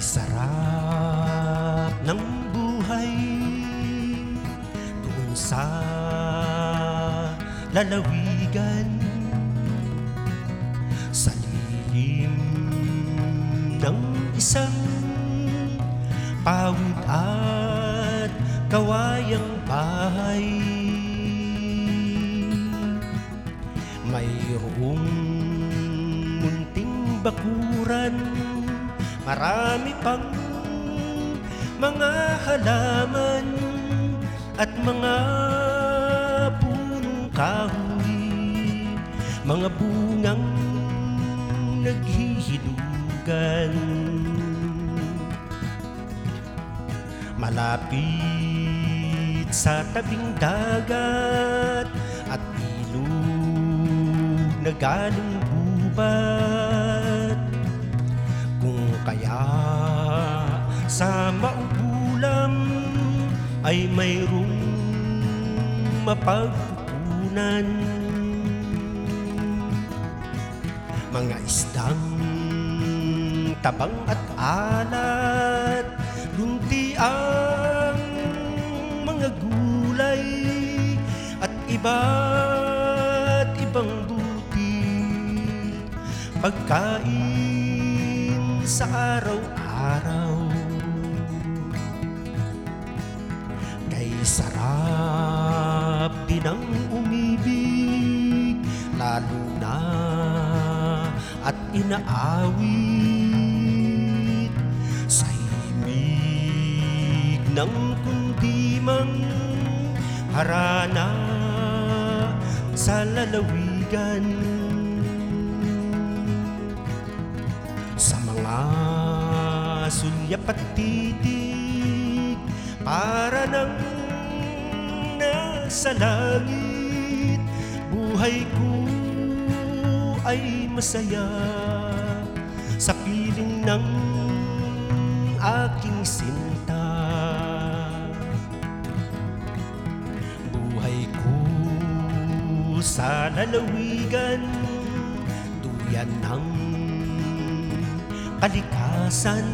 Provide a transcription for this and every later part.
sarap ng buhay. Doon sa lalawigan Sa lilim ng isang pawid at kawayang bahay. Mayroong munting bakuran Marami pang mga halaman At mga punong kahoy. Mga bungang naghihilugan. Malapit sa tabing dagat At ilog na galing gubat sa maubulam Ay mayroong mapagkukunan. Mga isdang tabang at alat Lunti ang mga gulay At iba't ibang buti. Pagkain sa araw-araw sarap din ang umibig Lalo na at inaawit. Sa himig ng kundimang harana sa lalawigan. Sa mga sulyap at titig Para nang nasa langit Buhay ko ay masaya. Sa piling ng aking sinta Buhay ko sa lalawigan Duyan ng kalikasan.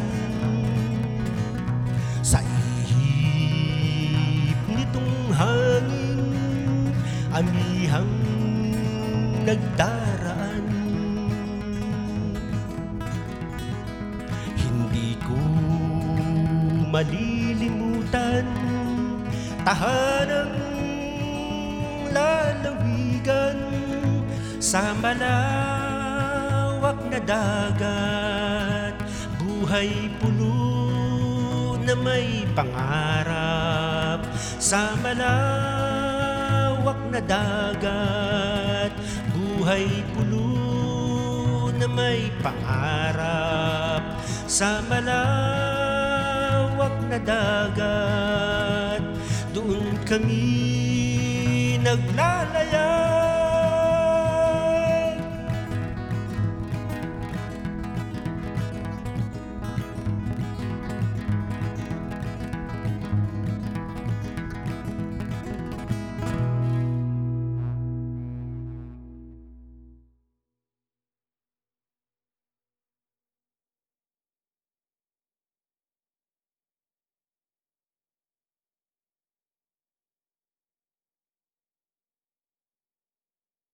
Sa ihip nitong hangin Amihang nagdaraan. Hindi ko malilimutan Tahanang lalawigan Sa malawak na dagat. Buhay pulo na may pangarap Sa malawak na dagat Buhay pulo na may pangarap. Sa malawak na dagat Doon kami naglalaya